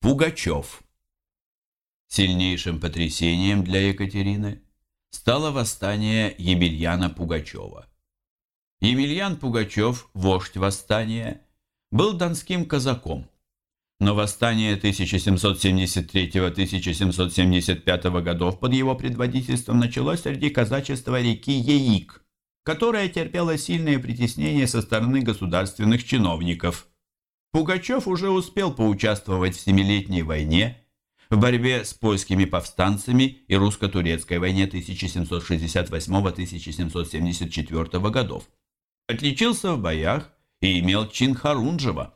Пугачев. Сильнейшим потрясением для Екатерины стало восстание Емельяна Пугачева. Емельян Пугачев, вождь восстания, был донским казаком, но восстание 1773-1775 годов под его предводительством началось среди казачества реки Яик, которая терпела сильное притеснение со стороны государственных чиновников – Пугачев уже успел поучаствовать в Семилетней войне, в борьбе с польскими повстанцами и русско-турецкой войне 1768-1774 годов. Отличился в боях и имел чин Харунжева.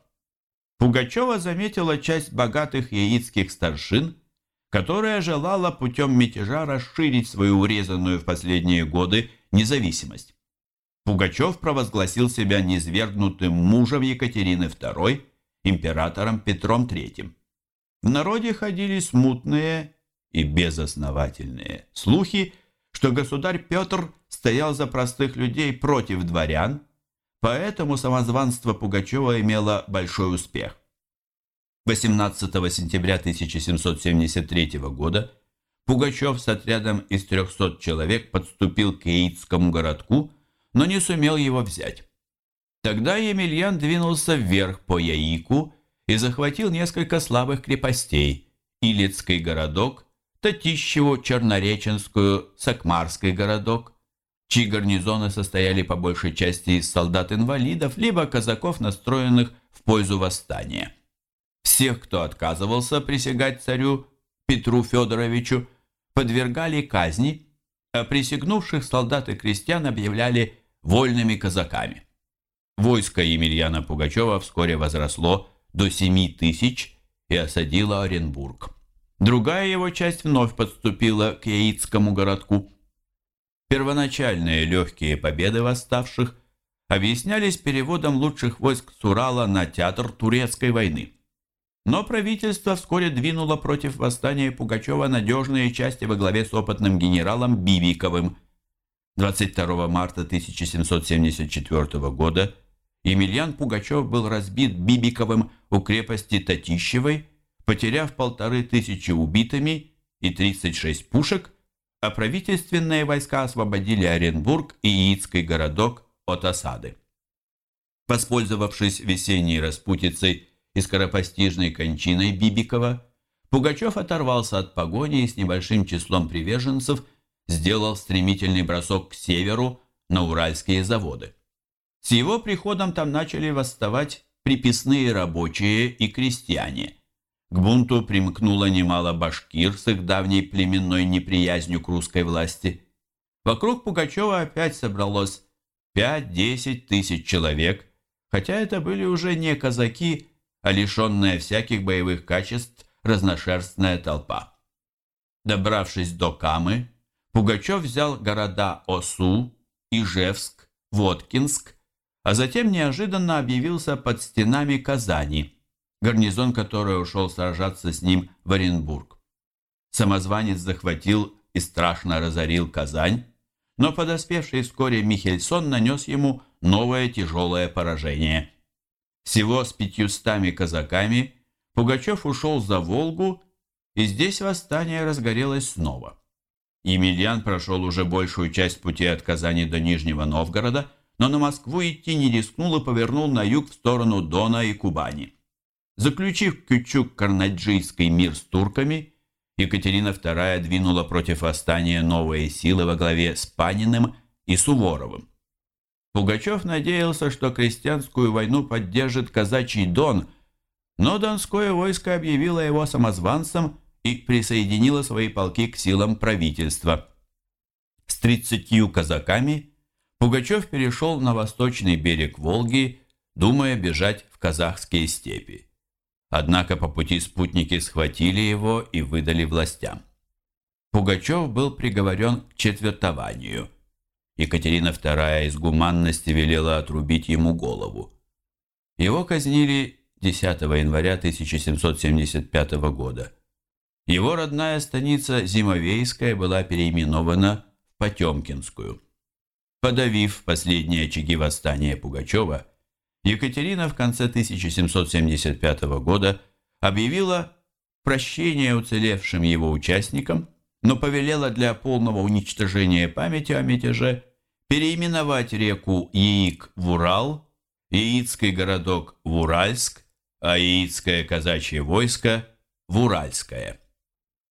Пугачева заметила часть богатых яицких старшин, которая желала путем мятежа расширить свою урезанную в последние годы независимость. Пугачев провозгласил себя низвергнутым мужем Екатерины II, императором Петром III. В народе ходили смутные и безосновательные слухи, что государь Петр стоял за простых людей против дворян, поэтому самозванство Пугачева имело большой успех. 18 сентября 1773 года Пугачев с отрядом из 300 человек подступил к Яицкому городку, но не сумел его взять. Тогда Емельян двинулся вверх по Яику и захватил несколько слабых крепостей – Илецкий городок, Татищеву, Чернореченскую, Сакмарский городок, чьи гарнизоны состояли по большей части из солдат-инвалидов либо казаков, настроенных в пользу восстания. Всех, кто отказывался присягать царю Петру Федоровичу, подвергали казни, а присягнувших солдат и крестьян объявляли вольными казаками. Войско Емельяна Пугачева вскоре возросло до 7 тысяч и осадило Оренбург. Другая его часть вновь подступила к Яицкому городку. Первоначальные легкие победы восставших объяснялись переводом лучших войск с Урала на театр турецкой войны. Но правительство вскоре двинуло против восстания Пугачева надежные части во главе с опытным генералом Бибиковым – 22 марта 1774 года Емельян Пугачев был разбит Бибиковым у крепости Татищевой, потеряв полторы тысячи убитыми и 36 пушек, а правительственные войска освободили Оренбург и Яицкий городок от осады. Воспользовавшись весенней распутицей и скоропостижной кончиной Бибикова, Пугачев оторвался от погони и с небольшим числом приверженцев – сделал стремительный бросок к северу на уральские заводы. С его приходом там начали восставать приписные рабочие и крестьяне. К бунту примкнуло немало башкир с их давней племенной неприязнью к русской власти. Вокруг Пугачева опять собралось 5-10 тысяч человек, хотя это были уже не казаки, а лишенная всяких боевых качеств разношерстная толпа. Добравшись до Камы, Пугачев взял города Осу, Ижевск, Воткинск, а затем неожиданно объявился под стенами Казани, гарнизон который ушел сражаться с ним в Оренбург. Самозванец захватил и страшно разорил Казань, но подоспевший вскоре Михельсон нанес ему новое тяжелое поражение. Всего с пятьюстами казаками Пугачев ушел за Волгу, и здесь восстание разгорелось снова. Емельян прошел уже большую часть пути от Казани до Нижнего Новгорода, но на Москву идти не рискнул и повернул на юг в сторону Дона и Кубани. Заключив Кючук-Карнаджийский мир с турками, Екатерина II двинула против восстания новые силы во главе с Паниным и Суворовым. Пугачев надеялся, что крестьянскую войну поддержит казачий Дон, но донское войско объявило его самозванцем и присоединила свои полки к силам правительства. С тридцатью казаками Пугачев перешел на восточный берег Волги, думая бежать в казахские степи. Однако по пути спутники схватили его и выдали властям. Пугачев был приговорен к четвертованию. Екатерина II из гуманности велела отрубить ему голову. Его казнили 10 января 1775 года. Его родная станица Зимовейская была переименована в Потемкинскую. Подавив последние очаги восстания Пугачева, Екатерина в конце 1775 года объявила прощения уцелевшим его участникам, но повелела для полного уничтожения памяти о мятеже переименовать реку Яик в Урал, Яицкий городок в Уральск, а Яицкое казачье войско в Уральское.